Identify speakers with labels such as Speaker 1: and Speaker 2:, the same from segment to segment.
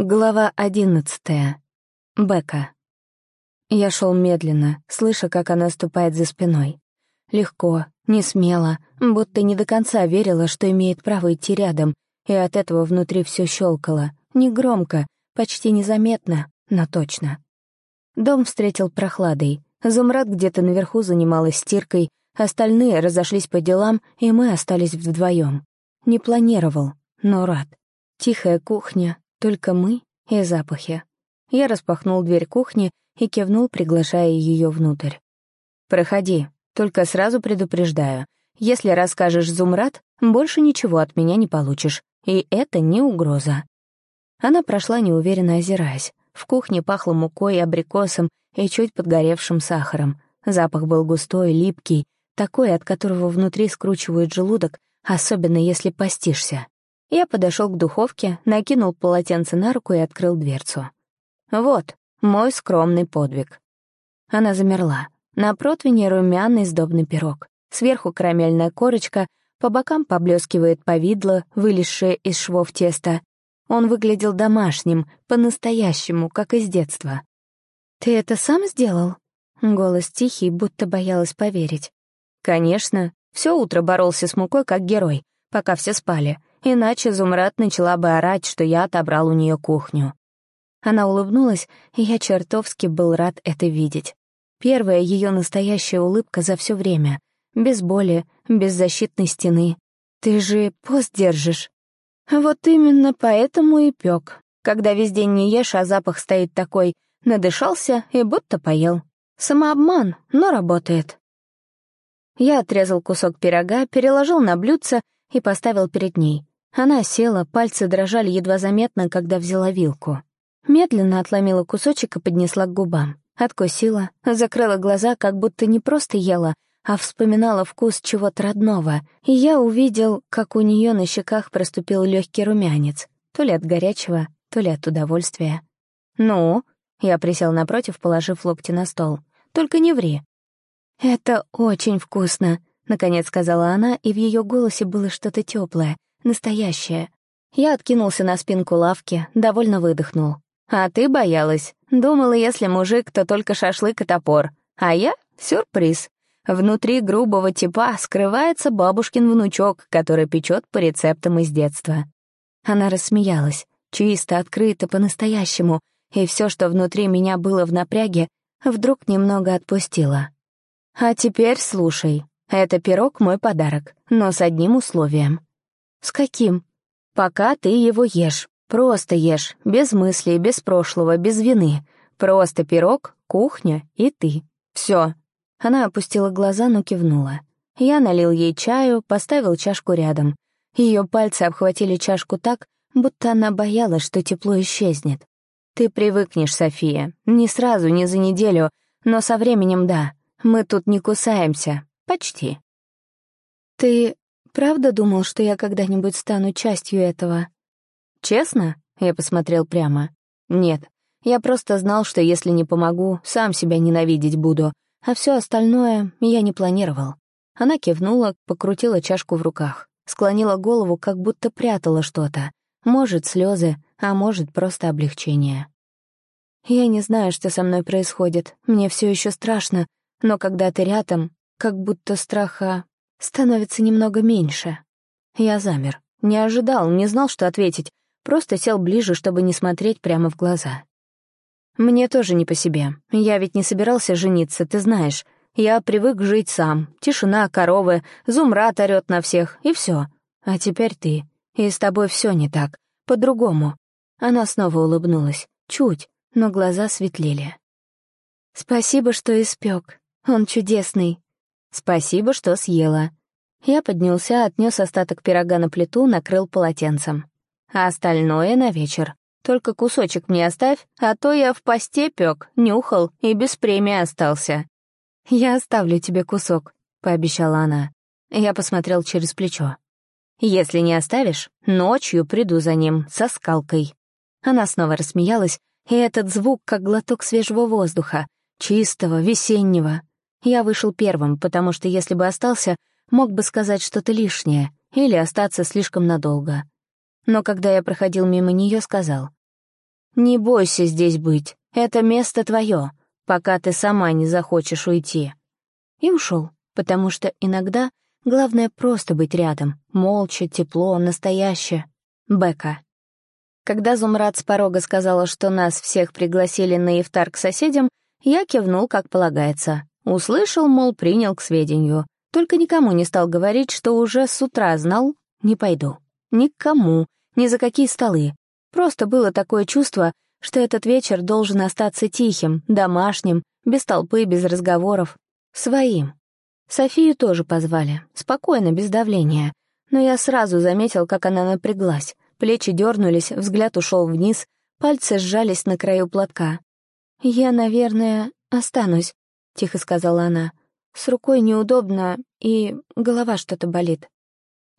Speaker 1: Глава одиннадцатая. Бека. Я шел медленно, слыша, как она ступает за спиной. Легко, не смело, будто не до конца верила, что имеет право идти рядом, и от этого внутри все щелкало. Не громко, почти незаметно, но точно. Дом встретил прохладой. Зумрад где-то наверху занималась стиркой, остальные разошлись по делам, и мы остались вдвоем. Не планировал, но рад. Тихая кухня, только мы и запахи. Я распахнул дверь кухни и кивнул, приглашая ее внутрь. «Проходи, только сразу предупреждаю. Если расскажешь Зумрад, больше ничего от меня не получишь, и это не угроза». Она прошла, неуверенно озираясь. В кухне пахло мукой, абрикосом и чуть подгоревшим сахаром. Запах был густой, липкий, такой, от которого внутри скручивает желудок, особенно если постишься. Я подошел к духовке, накинул полотенце на руку и открыл дверцу. Вот, мой скромный подвиг. Она замерла. На противне румяный сдобный пирог. Сверху карамельная корочка, по бокам поблескивает повидло, вылезшее из швов теста. Он выглядел домашним, по-настоящему, как из детства. «Ты это сам сделал?» Голос тихий, будто боялась поверить. «Конечно. Все утро боролся с мукой, как герой, пока все спали иначе Зумрад начала бы орать, что я отобрал у нее кухню. Она улыбнулась, и я чертовски был рад это видеть. Первая ее настоящая улыбка за все время. Без боли, без защитной стены. Ты же пост держишь. Вот именно поэтому и пек. Когда весь день не ешь, а запах стоит такой, надышался и будто поел. Самообман, но работает. Я отрезал кусок пирога, переложил на блюдце и поставил перед ней. Она села, пальцы дрожали едва заметно, когда взяла вилку. Медленно отломила кусочек и поднесла к губам. Откусила, закрыла глаза, как будто не просто ела, а вспоминала вкус чего-то родного, и я увидел, как у нее на щеках проступил легкий румянец, то ли от горячего, то ли от удовольствия. «Ну?» — я присел напротив, положив локти на стол. «Только не ври». «Это очень вкусно», — наконец сказала она, и в ее голосе было что-то теплое, Настоящее. Я откинулся на спинку лавки, довольно выдохнул. «А ты боялась. Думала, если мужик, то только шашлык и топор. А я — сюрприз. Внутри грубого типа скрывается бабушкин внучок, который печет по рецептам из детства». Она рассмеялась, чисто, открыто, по-настоящему, и все, что внутри меня было в напряге, вдруг немного отпустило. «А теперь слушай. Это пирог — мой подарок, но с одним условием. «С каким?» «Пока ты его ешь. Просто ешь, без мыслей, без прошлого, без вины. Просто пирог, кухня и ты. Все. Она опустила глаза, но кивнула. Я налил ей чаю, поставил чашку рядом. Ее пальцы обхватили чашку так, будто она боялась, что тепло исчезнет. «Ты привыкнешь, София. Не сразу, не за неделю, но со временем да. Мы тут не кусаемся. Почти». «Ты Правда думал, что я когда-нибудь стану частью этого? Честно? Я посмотрел прямо. Нет. Я просто знал, что если не помогу, сам себя ненавидеть буду, а все остальное я не планировал. Она кивнула, покрутила чашку в руках, склонила голову, как будто прятала что-то. Может, слезы, а может, просто облегчение. Я не знаю, что со мной происходит, мне все еще страшно, но когда ты рядом, как будто страха становится немного меньше. Я замер. Не ожидал, не знал, что ответить. Просто сел ближе, чтобы не смотреть прямо в глаза. Мне тоже не по себе. Я ведь не собирался жениться, ты знаешь. Я привык жить сам. Тишина, коровы, зумрат орёт на всех, и все. А теперь ты. И с тобой все не так. По-другому. Она снова улыбнулась. Чуть, но глаза светлели. «Спасибо, что испек. Он чудесный. «Спасибо, что съела». Я поднялся, отнес остаток пирога на плиту, накрыл полотенцем. А остальное на вечер. Только кусочек мне оставь, а то я в посте пек, нюхал и без премии остался. «Я оставлю тебе кусок», — пообещала она. Я посмотрел через плечо. «Если не оставишь, ночью приду за ним, со скалкой». Она снова рассмеялась, и этот звук, как глоток свежего воздуха, чистого, весеннего, я вышел первым, потому что если бы остался, мог бы сказать что-то лишнее или остаться слишком надолго. Но когда я проходил мимо нее, сказал, «Не бойся здесь быть, это место твое, пока ты сама не захочешь уйти». И ушел, потому что иногда главное просто быть рядом, молча, тепло, настоящее. Бека. Когда Зумрад с порога сказала, что нас всех пригласили на ифтар к соседям, я кивнул, как полагается. Услышал, мол, принял к сведению. Только никому не стал говорить, что уже с утра знал, не пойду. Никому, ни за какие столы. Просто было такое чувство, что этот вечер должен остаться тихим, домашним, без толпы, без разговоров. Своим. Софию тоже позвали, спокойно, без давления. Но я сразу заметил, как она напряглась. Плечи дернулись, взгляд ушел вниз, пальцы сжались на краю платка. «Я, наверное, останусь», — тихо сказала она. «С рукой неудобно, и голова что-то болит».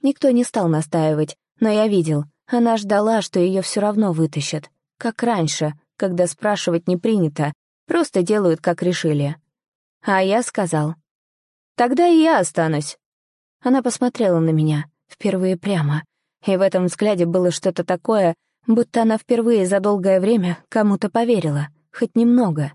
Speaker 1: Никто не стал настаивать, но я видел, она ждала, что ее все равно вытащат. Как раньше, когда спрашивать не принято, просто делают, как решили. А я сказал. «Тогда и я останусь». Она посмотрела на меня, впервые прямо, и в этом взгляде было что-то такое, будто она впервые за долгое время кому-то поверила, хоть немного.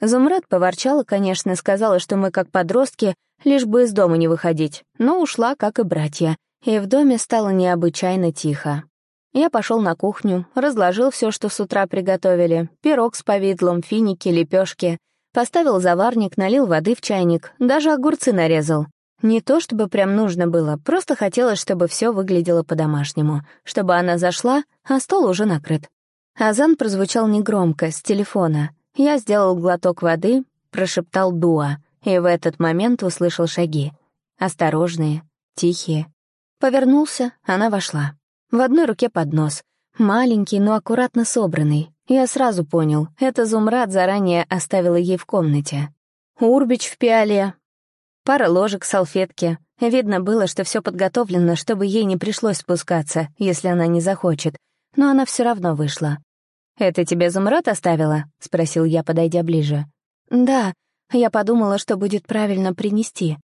Speaker 1: Зумрад поворчала, конечно, сказала, что мы как подростки, лишь бы из дома не выходить, но ушла, как и братья, и в доме стало необычайно тихо. Я пошел на кухню, разложил все, что с утра приготовили, пирог с повидлом, финики, лепешки, поставил заварник, налил воды в чайник, даже огурцы нарезал. Не то чтобы прям нужно было, просто хотелось, чтобы все выглядело по-домашнему, чтобы она зашла, а стол уже накрыт. Азан прозвучал негромко, с телефона. Я сделал глоток воды, прошептал «Дуа», и в этот момент услышал шаги. Осторожные, тихие. Повернулся, она вошла. В одной руке поднос. Маленький, но аккуратно собранный. Я сразу понял, это Зумрад заранее оставила ей в комнате. Урбич в пиале, Пара ложек, салфетки. Видно было, что все подготовлено, чтобы ей не пришлось спускаться, если она не захочет. Но она все равно вышла. «Это тебе Зумрад оставила?» — спросил я, подойдя ближе. «Да, я подумала, что будет правильно принести».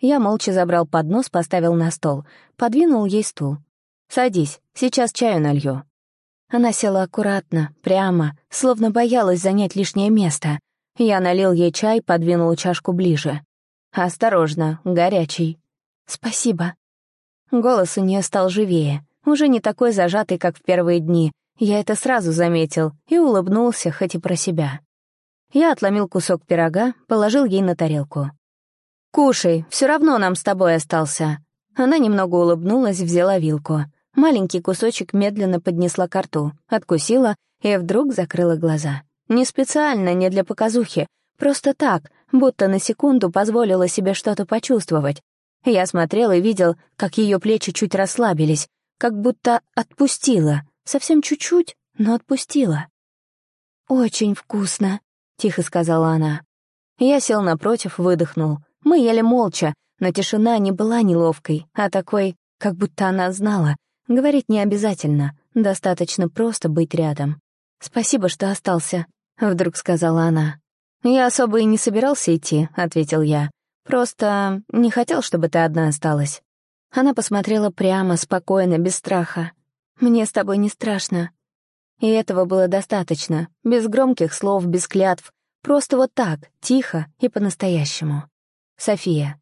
Speaker 1: Я молча забрал поднос, поставил на стол, подвинул ей стул. «Садись, сейчас чаю налью». Она села аккуратно, прямо, словно боялась занять лишнее место. Я налил ей чай, подвинул чашку ближе. «Осторожно, горячий». «Спасибо». Голос у нее стал живее, уже не такой зажатый, как в первые дни. Я это сразу заметил и улыбнулся, хоть и про себя. Я отломил кусок пирога, положил ей на тарелку. «Кушай, все равно нам с тобой остался». Она немного улыбнулась, взяла вилку. Маленький кусочек медленно поднесла к рту, откусила и вдруг закрыла глаза. Не специально, не для показухи, просто так, будто на секунду позволила себе что-то почувствовать. Я смотрел и видел, как ее плечи чуть расслабились, как будто отпустила, совсем чуть-чуть, но отпустила. «Очень вкусно», — тихо сказала она. Я сел напротив, выдохнул. Мы ели молча, но тишина не была неловкой, а такой, как будто она знала. Говорить не обязательно, достаточно просто быть рядом. «Спасибо, что остался», — вдруг сказала она. «Я особо и не собирался идти», — ответил я. «Просто не хотел, чтобы ты одна осталась». Она посмотрела прямо, спокойно, без страха. «Мне с тобой не страшно». И этого было достаточно, без громких слов, без клятв, просто вот так, тихо и по-настоящему. София.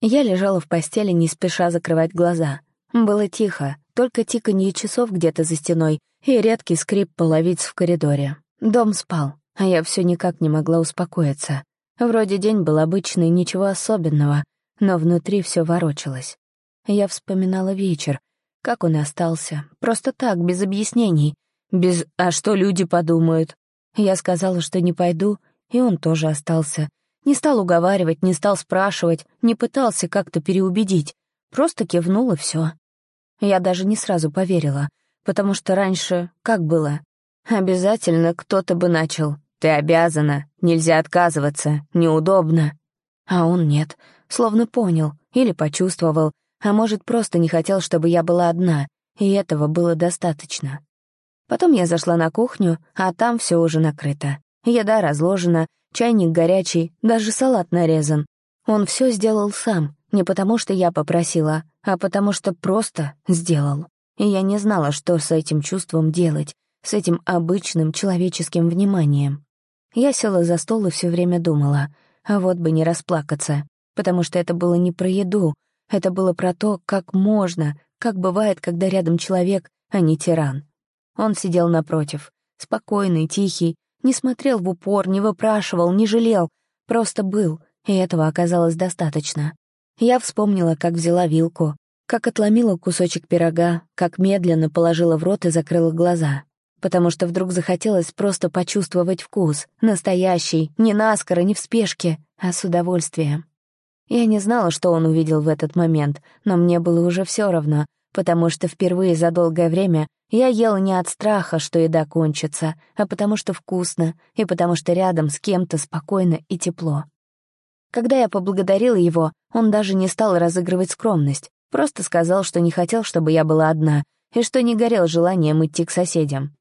Speaker 1: Я лежала в постели, не спеша закрывать глаза. Было тихо, только тиканье часов где-то за стеной и редкий скрип половиц в коридоре. Дом спал а я все никак не могла успокоиться. Вроде день был обычный, ничего особенного, но внутри все ворочалось. Я вспоминала вечер, как он остался, просто так, без объяснений, без «а что люди подумают?». Я сказала, что не пойду, и он тоже остался. Не стал уговаривать, не стал спрашивать, не пытался как-то переубедить, просто кивнул и все. Я даже не сразу поверила, потому что раньше как было? Обязательно кто-то бы начал. Ты обязана, нельзя отказываться, неудобно. А он нет, словно понял или почувствовал, а может, просто не хотел, чтобы я была одна, и этого было достаточно. Потом я зашла на кухню, а там все уже накрыто. Еда разложена, чайник горячий, даже салат нарезан. Он все сделал сам, не потому что я попросила, а потому что просто сделал. И я не знала, что с этим чувством делать, с этим обычным человеческим вниманием. Я села за стол и все время думала, а вот бы не расплакаться, потому что это было не про еду, это было про то, как можно, как бывает, когда рядом человек, а не тиран. Он сидел напротив, спокойный, тихий, не смотрел в упор, не выпрашивал, не жалел, просто был, и этого оказалось достаточно. Я вспомнила, как взяла вилку, как отломила кусочек пирога, как медленно положила в рот и закрыла глаза потому что вдруг захотелось просто почувствовать вкус, настоящий, не наскоро, не в спешке, а с удовольствием. Я не знала, что он увидел в этот момент, но мне было уже все равно, потому что впервые за долгое время я ела не от страха, что еда кончится, а потому что вкусно, и потому что рядом с кем-то спокойно и тепло. Когда я поблагодарила его, он даже не стал разыгрывать скромность, просто сказал, что не хотел, чтобы я была одна, и что не горел желанием идти к соседям.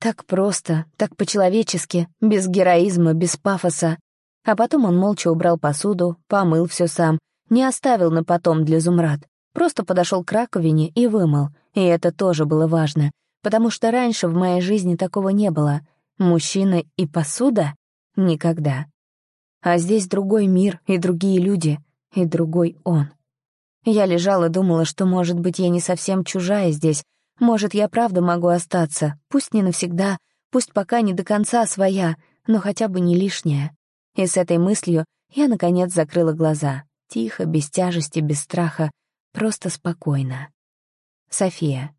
Speaker 1: Так просто, так по-человечески, без героизма, без пафоса. А потом он молча убрал посуду, помыл все сам, не оставил на потом для Зумрад. Просто подошел к раковине и вымыл. И это тоже было важно, потому что раньше в моей жизни такого не было. Мужчина и посуда — никогда. А здесь другой мир и другие люди, и другой он. Я лежала, думала, что, может быть, я не совсем чужая здесь, может, я правда могу остаться, пусть не навсегда, пусть пока не до конца своя, но хотя бы не лишняя. И с этой мыслью я, наконец, закрыла глаза. Тихо, без тяжести, без страха, просто спокойно. София.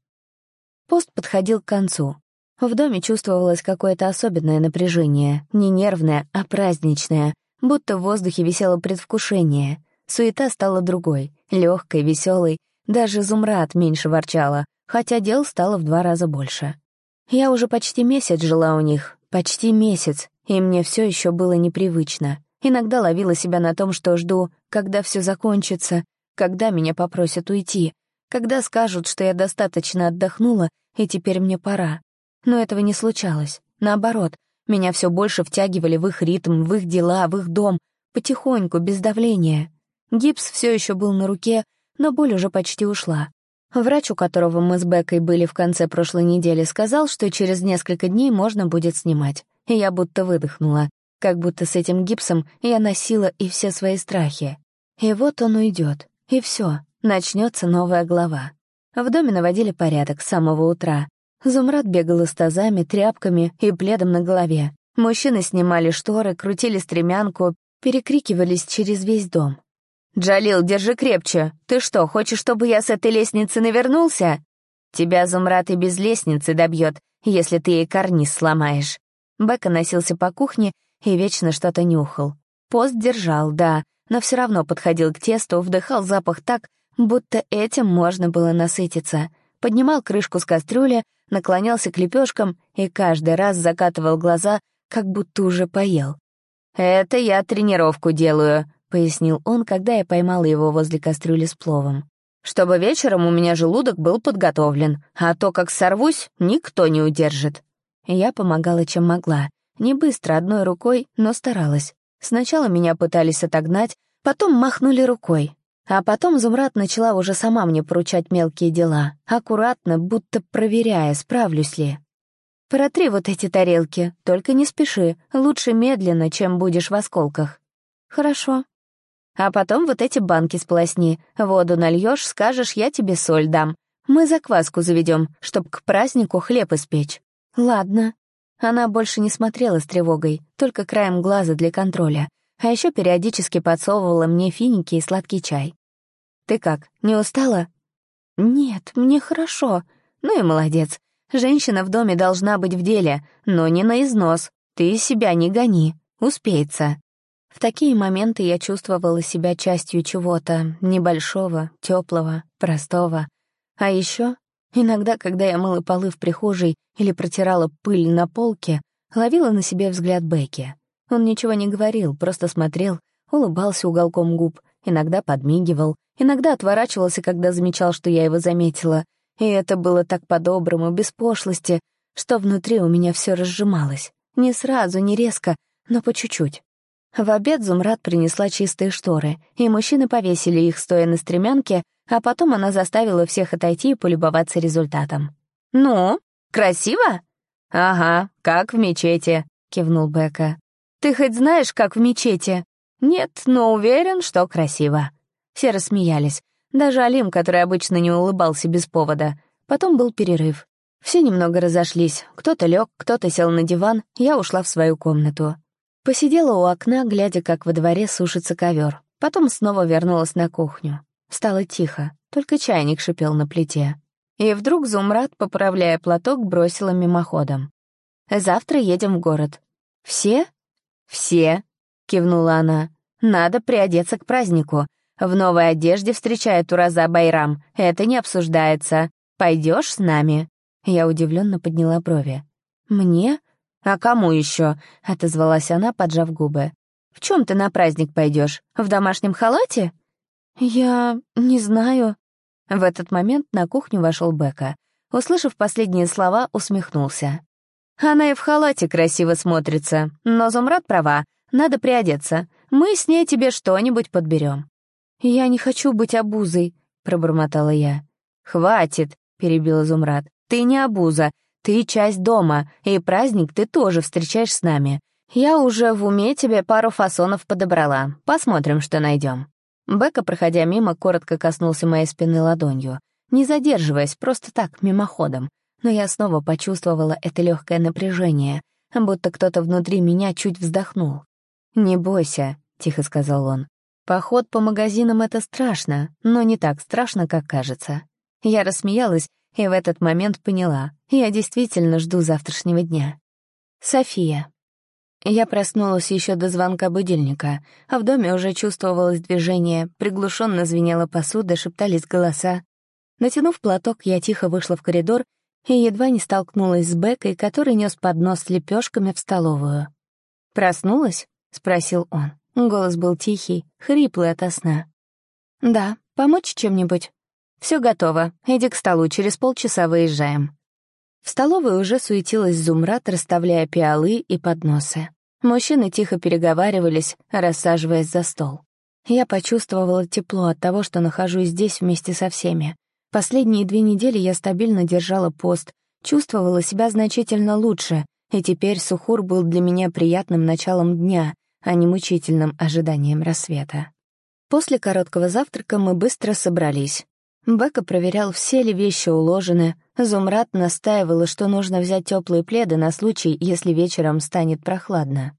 Speaker 1: Пост подходил к концу. В доме чувствовалось какое-то особенное напряжение, не нервное, а праздничное, будто в воздухе висело предвкушение. Суета стала другой, легкой, веселой, даже Зумрад меньше ворчала, хотя дел стало в два раза больше. Я уже почти месяц жила у них, почти месяц, и мне все еще было непривычно. Иногда ловила себя на том, что жду, когда все закончится, когда меня попросят уйти, когда скажут, что я достаточно отдохнула, и теперь мне пора. Но этого не случалось. Наоборот, меня все больше втягивали в их ритм, в их дела, в их дом, потихоньку, без давления. Гипс все еще был на руке, но боль уже почти ушла. Врач, у которого мы с Бекой были в конце прошлой недели, сказал, что через несколько дней можно будет снимать. И я будто выдохнула, как будто с этим гипсом я носила и все свои страхи. И вот он уйдет, и все, начнется новая глава. В доме наводили порядок с самого утра. Зумрад бегал с тазами, тряпками и пледом на голове. Мужчины снимали шторы, крутили стремянку, перекрикивались через весь дом. «Джалил, держи крепче. Ты что, хочешь, чтобы я с этой лестницы навернулся? Тебя Зумрат и без лестницы добьет, если ты ей карниз сломаешь». Бека носился по кухне и вечно что-то нюхал. Пост держал, да, но все равно подходил к тесту, вдыхал запах так, будто этим можно было насытиться. Поднимал крышку с кастрюли, наклонялся к лепешкам и каждый раз закатывал глаза, как будто уже поел. «Это я тренировку делаю», пояснил он, когда я поймала его возле кастрюли с пловом. «Чтобы вечером у меня желудок был подготовлен, а то, как сорвусь, никто не удержит». Я помогала, чем могла. Не быстро, одной рукой, но старалась. Сначала меня пытались отогнать, потом махнули рукой. А потом Зумрат начала уже сама мне поручать мелкие дела, аккуратно, будто проверяя, справлюсь ли. «Протри вот эти тарелки, только не спеши, лучше медленно, чем будешь в осколках». «Хорошо», а потом вот эти банки сполосни. Воду нальешь, скажешь, я тебе соль дам. Мы закваску заведем, чтоб к празднику хлеб испечь. Ладно. Она больше не смотрела с тревогой, только краем глаза для контроля. А еще периодически подсовывала мне финики и сладкий чай. «Ты как, не устала?» «Нет, мне хорошо. Ну и молодец. Женщина в доме должна быть в деле, но не на износ. Ты себя не гони. Успеется». В такие моменты я чувствовала себя частью чего-то небольшого, теплого, простого. А еще иногда, когда я мыла полы в прихожей или протирала пыль на полке, ловила на себе взгляд Бекки. Он ничего не говорил, просто смотрел, улыбался уголком губ, иногда подмигивал, иногда отворачивался, когда замечал, что я его заметила. И это было так по-доброму, без пошлости, что внутри у меня все разжималось. Не сразу, не резко, но по чуть-чуть. В обед Зумрад принесла чистые шторы, и мужчины повесили их, стоя на стремянке, а потом она заставила всех отойти и полюбоваться результатом. «Ну, красиво?» «Ага, как в мечети», — кивнул Бека. «Ты хоть знаешь, как в мечети?» «Нет, но уверен, что красиво». Все рассмеялись. Даже Алим, который обычно не улыбался без повода. Потом был перерыв. Все немного разошлись. Кто-то лег, кто-то сел на диван, я ушла в свою комнату. Посидела у окна, глядя, как во дворе сушится ковер. Потом снова вернулась на кухню. Стало тихо, только чайник шипел на плите. И вдруг Зумрад, поправляя платок, бросила мимоходом. «Завтра едем в город». «Все?» «Все», — кивнула она. «Надо приодеться к празднику. В новой одежде встречает Ураза Байрам. Это не обсуждается. Пойдешь с нами?» Я удивленно подняла брови. «Мне? А кому еще? отозвалась она, поджав губы. «В чем ты на праздник пойдешь? В домашнем халате?» «Я не знаю». В этот момент на кухню вошел Бека. Услышав последние слова, усмехнулся. «Она и в халате красиво смотрится, но Зумрад права, надо приодеться. Мы с ней тебе что-нибудь подберем. «Я не хочу быть обузой», — пробормотала я. «Хватит», — перебил Изумрад. «Ты не обуза, ты часть дома, и праздник ты тоже встречаешь с нами. Я уже в уме тебе пару фасонов подобрала. Посмотрим, что найдем. Бека, проходя мимо, коротко коснулся моей спины ладонью, не задерживаясь, просто так, мимоходом. Но я снова почувствовала это легкое напряжение, будто кто-то внутри меня чуть вздохнул. «Не бойся», — тихо сказал он. Поход по магазинам — это страшно, но не так страшно, как кажется. Я рассмеялась и в этот момент поняла, я действительно жду завтрашнего дня. София. Я проснулась еще до звонка будильника, а в доме уже чувствовалось движение, приглушенно звенела посуда, шептались голоса. Натянув платок, я тихо вышла в коридор и едва не столкнулась с Бекой, который нес поднос с лепешками в столовую. «Проснулась?» — спросил он. Голос был тихий, хриплый ото сна. «Да, помочь чем-нибудь?» Все готово. Иди к столу, через полчаса выезжаем». В столовой уже суетилась Зумрат, расставляя пиалы и подносы. Мужчины тихо переговаривались, рассаживаясь за стол. Я почувствовала тепло от того, что нахожусь здесь вместе со всеми. Последние две недели я стабильно держала пост, чувствовала себя значительно лучше, и теперь Сухур был для меня приятным началом дня, а не мучительным ожиданием рассвета. После короткого завтрака мы быстро собрались. Бека проверял, все ли вещи уложены. Зумрад настаивала, что нужно взять теплые пледы на случай, если вечером станет прохладно.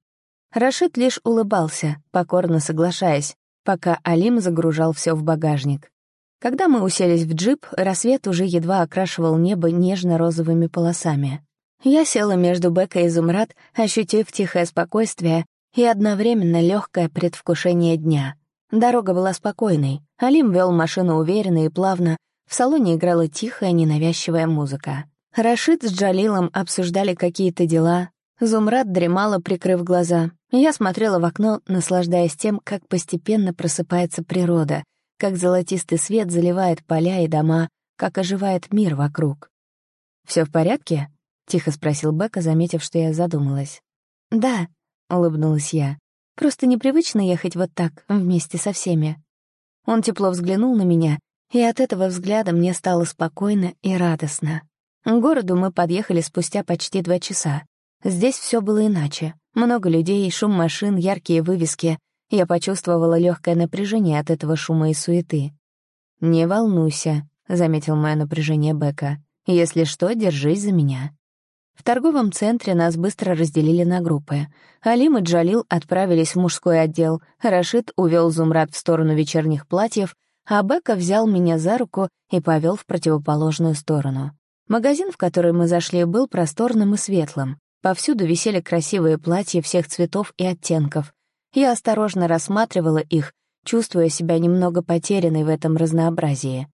Speaker 1: Рашид лишь улыбался, покорно соглашаясь, пока Алим загружал все в багажник. Когда мы уселись в джип, рассвет уже едва окрашивал небо нежно-розовыми полосами. Я села между Бекой и Зумрад, ощутив тихое спокойствие и одновременно легкое предвкушение дня. Дорога была спокойной, Алим вел машину уверенно и плавно, в салоне играла тихая, ненавязчивая музыка. Рашид с Джалилом обсуждали какие-то дела, Зумрад дремала, прикрыв глаза. Я смотрела в окно, наслаждаясь тем, как постепенно просыпается природа, как золотистый свет заливает поля и дома, как оживает мир вокруг. Все в порядке?» — тихо спросил Бека, заметив, что я задумалась. «Да», улыбнулась я. «Просто непривычно ехать вот так, вместе со всеми». Он тепло взглянул на меня, и от этого взгляда мне стало спокойно и радостно. К городу мы подъехали спустя почти два часа. Здесь все было иначе. Много людей, шум машин, яркие вывески. Я почувствовала легкое напряжение от этого шума и суеты. «Не волнуйся», — заметил мое напряжение Бека. «Если что, держись за меня». В торговом центре нас быстро разделили на группы. Алим и Джалил отправились в мужской отдел, Рашид увел Зумрад в сторону вечерних платьев, а Бека взял меня за руку и повел в противоположную сторону. Магазин, в который мы зашли, был просторным и светлым. Повсюду висели красивые платья всех цветов и оттенков. Я осторожно рассматривала их, чувствуя себя немного потерянной в этом разнообразии.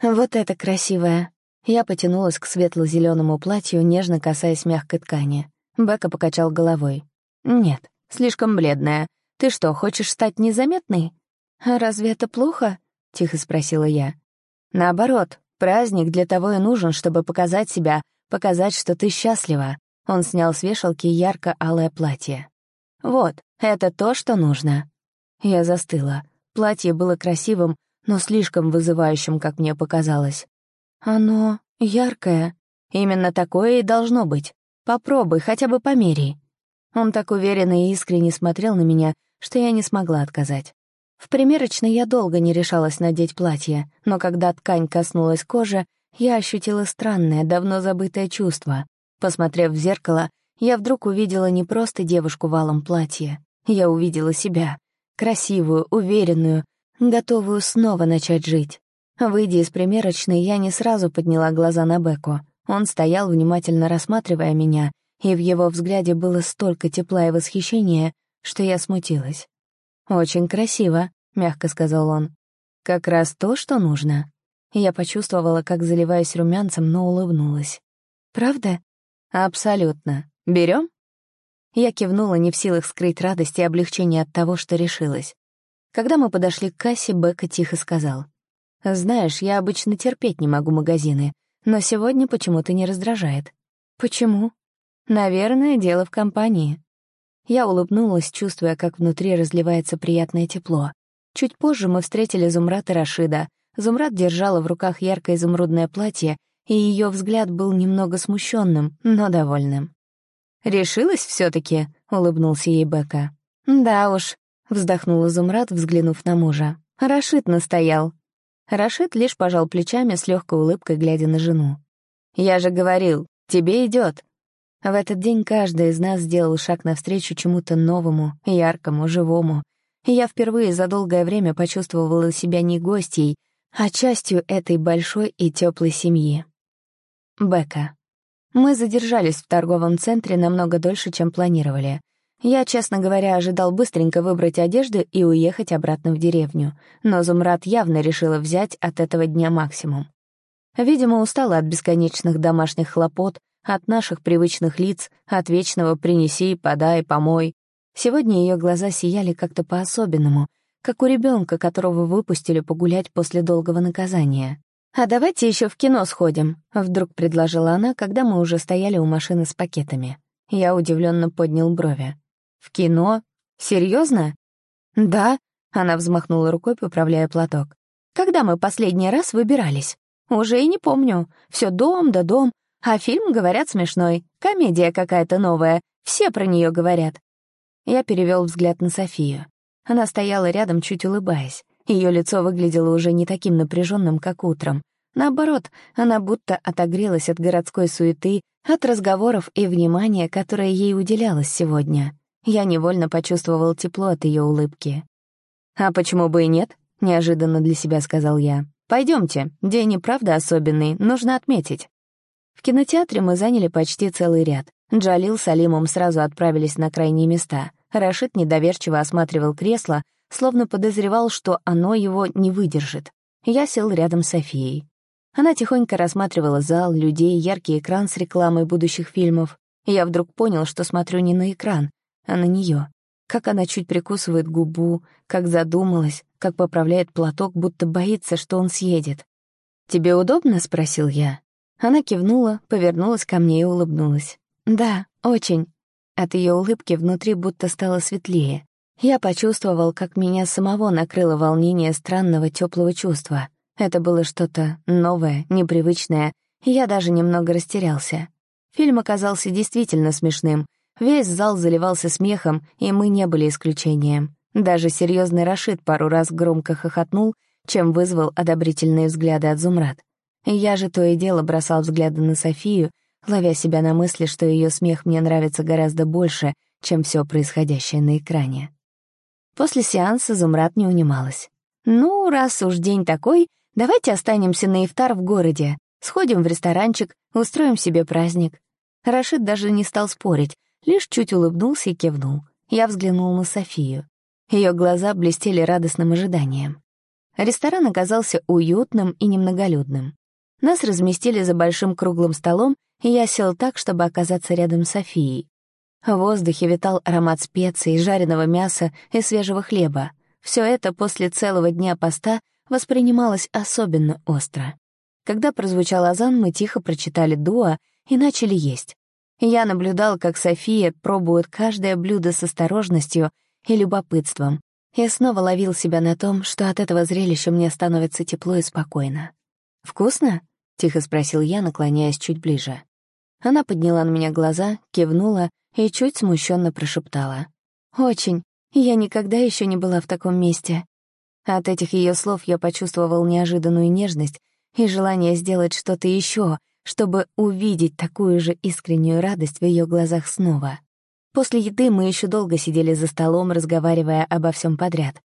Speaker 1: «Вот это красивое!» Я потянулась к светло-зеленому платью, нежно касаясь мягкой ткани. Бека покачал головой. «Нет, слишком бледная. Ты что, хочешь стать незаметной?» «А разве это плохо?» — тихо спросила я. «Наоборот, праздник для того и нужен, чтобы показать себя, показать, что ты счастлива». Он снял с вешалки ярко-алое платье. «Вот, это то, что нужно». Я застыла. Платье было красивым, но слишком вызывающим, как мне показалось. «Оно яркое. Именно такое и должно быть». Попробуй, хотя бы померяй». Он так уверенно и искренне смотрел на меня, что я не смогла отказать. В примерочной я долго не решалась надеть платье, но когда ткань коснулась кожи, я ощутила странное, давно забытое чувство. Посмотрев в зеркало, я вдруг увидела не просто девушку в алом платье. Я увидела себя. Красивую, уверенную, готовую снова начать жить. Выйдя из примерочной, я не сразу подняла глаза на Беку. Он стоял, внимательно рассматривая меня, и в его взгляде было столько тепла и восхищения, что я смутилась. «Очень красиво», — мягко сказал он. «Как раз то, что нужно». Я почувствовала, как заливаюсь румянцем, но улыбнулась. «Правда?» «Абсолютно. Берем? Я кивнула, не в силах скрыть радость и облегчение от того, что решилась. Когда мы подошли к кассе, Бека тихо сказал. «Знаешь, я обычно терпеть не могу магазины, но сегодня почему-то не раздражает». «Почему?» «Наверное, дело в компании». Я улыбнулась, чувствуя, как внутри разливается приятное тепло. Чуть позже мы встретили Зумрат и Рашида. Зумрат держала в руках яркое изумрудное платье, и ее взгляд был немного смущенным, но довольным. «Решилась все таки улыбнулся ей Бека. «Да уж», — вздохнул Изумрад, взглянув на мужа. «Рашид настоял». Рашид лишь пожал плечами с легкой улыбкой, глядя на жену. «Я же говорил, тебе идет. В этот день каждый из нас сделал шаг навстречу чему-то новому, яркому, живому. Я впервые за долгое время почувствовала себя не гостьей, а частью этой большой и теплой семьи. Бека. Мы задержались в торговом центре намного дольше, чем планировали. Я, честно говоря, ожидал быстренько выбрать одежду и уехать обратно в деревню, но Зумрад явно решила взять от этого дня максимум. Видимо, устала от бесконечных домашних хлопот, от наших привычных лиц, от вечного «принеси», «подай», «помой». Сегодня ее глаза сияли как-то по-особенному, как у ребенка, которого выпустили погулять после долгого наказания. «А давайте еще в кино сходим», — вдруг предложила она, когда мы уже стояли у машины с пакетами. Я удивленно поднял брови. «В кино? Серьезно? «Да», — она взмахнула рукой, поправляя платок. «Когда мы последний раз выбирались? Уже и не помню. Все дом да дом. А фильм, говорят, смешной. Комедия какая-то новая. Все про нее говорят». Я перевел взгляд на Софию. Она стояла рядом, чуть улыбаясь. Ее лицо выглядело уже не таким напряженным, как утром. Наоборот, она будто отогрелась от городской суеты, от разговоров и внимания, которое ей уделялось сегодня. Я невольно почувствовал тепло от ее улыбки. «А почему бы и нет?» — неожиданно для себя сказал я. Пойдемте, день и правда особенный, нужно отметить». В кинотеатре мы заняли почти целый ряд. Джалил с Алимом сразу отправились на крайние места. Рашид недоверчиво осматривал кресло, словно подозревал, что оно его не выдержит. Я сел рядом с Софией. Она тихонько рассматривала зал, людей, яркий экран с рекламой будущих фильмов. я вдруг понял, что смотрю не на экран, а на нее. Как она чуть прикусывает губу, как задумалась, как поправляет платок, будто боится, что он съедет. «Тебе удобно?» — спросил я. Она кивнула, повернулась ко мне и улыбнулась. «Да, очень». От ее улыбки внутри будто стало светлее. Я почувствовал, как меня самого накрыло волнение странного теплого чувства. Это было что-то новое, непривычное, и я даже немного растерялся. Фильм оказался действительно смешным. Весь зал заливался смехом, и мы не были исключением. Даже серьезный Рашид пару раз громко хохотнул, чем вызвал одобрительные взгляды от Зумрад. Я же то и дело бросал взгляды на Софию, ловя себя на мысли, что ее смех мне нравится гораздо больше, чем все происходящее на экране. После сеанса Зумрад не унималась. «Ну, раз уж день такой, давайте останемся на ифтар в городе, сходим в ресторанчик, устроим себе праздник». Рашид даже не стал спорить, лишь чуть улыбнулся и кивнул. Я взглянул на Софию. Ее глаза блестели радостным ожиданием. Ресторан оказался уютным и немноголюдным. Нас разместили за большим круглым столом, и я сел так, чтобы оказаться рядом с Софией. В воздухе витал аромат специй, жареного мяса и свежего хлеба. Все это после целого дня поста воспринималось особенно остро. Когда прозвучал азан, мы тихо прочитали дуа и начали есть. Я наблюдал, как София пробует каждое блюдо с осторожностью и любопытством, и снова ловил себя на том, что от этого зрелища мне становится тепло и спокойно. «Вкусно?» — тихо спросил я, наклоняясь чуть ближе. Она подняла на меня глаза, кивнула и чуть смущенно прошептала. «Очень. Я никогда еще не была в таком месте». От этих ее слов я почувствовал неожиданную нежность и желание сделать что-то еще, чтобы увидеть такую же искреннюю радость в ее глазах снова. После еды мы еще долго сидели за столом, разговаривая обо всем подряд.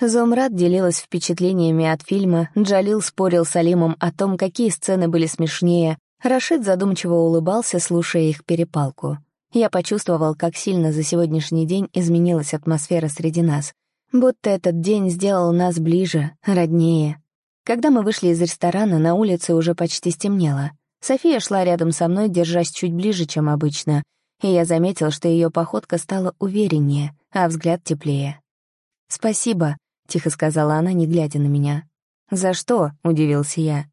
Speaker 1: Зомрад делилась впечатлениями от фильма, Джалил спорил с Алимом о том, какие сцены были смешнее, Рашид задумчиво улыбался, слушая их перепалку. Я почувствовал, как сильно за сегодняшний день изменилась атмосфера среди нас. Будто этот день сделал нас ближе, роднее. Когда мы вышли из ресторана, на улице уже почти стемнело. София шла рядом со мной, держась чуть ближе, чем обычно, и я заметил, что ее походка стала увереннее, а взгляд теплее. «Спасибо», — тихо сказала она, не глядя на меня. «За что?» — удивился я.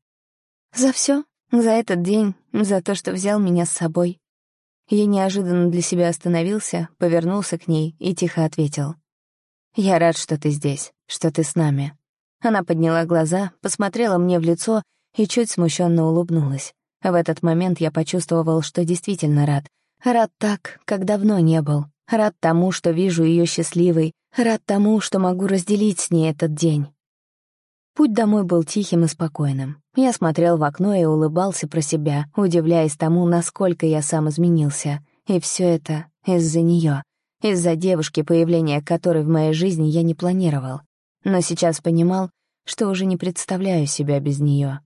Speaker 1: «За все, За этот день, за то, что взял меня с собой». Я неожиданно для себя остановился, повернулся к ней и тихо ответил. «Я рад, что ты здесь, что ты с нами». Она подняла глаза, посмотрела мне в лицо и чуть смущенно улыбнулась. В этот момент я почувствовал, что действительно рад. Рад так, как давно не был. Рад тому, что вижу ее счастливой, Рад тому, что могу разделить с ней этот день. Путь домой был тихим и спокойным. Я смотрел в окно и улыбался про себя, удивляясь тому, насколько я сам изменился. И все это из-за нее, из-за девушки, появление которой в моей жизни я не планировал. Но сейчас понимал, что уже не представляю себя без нее.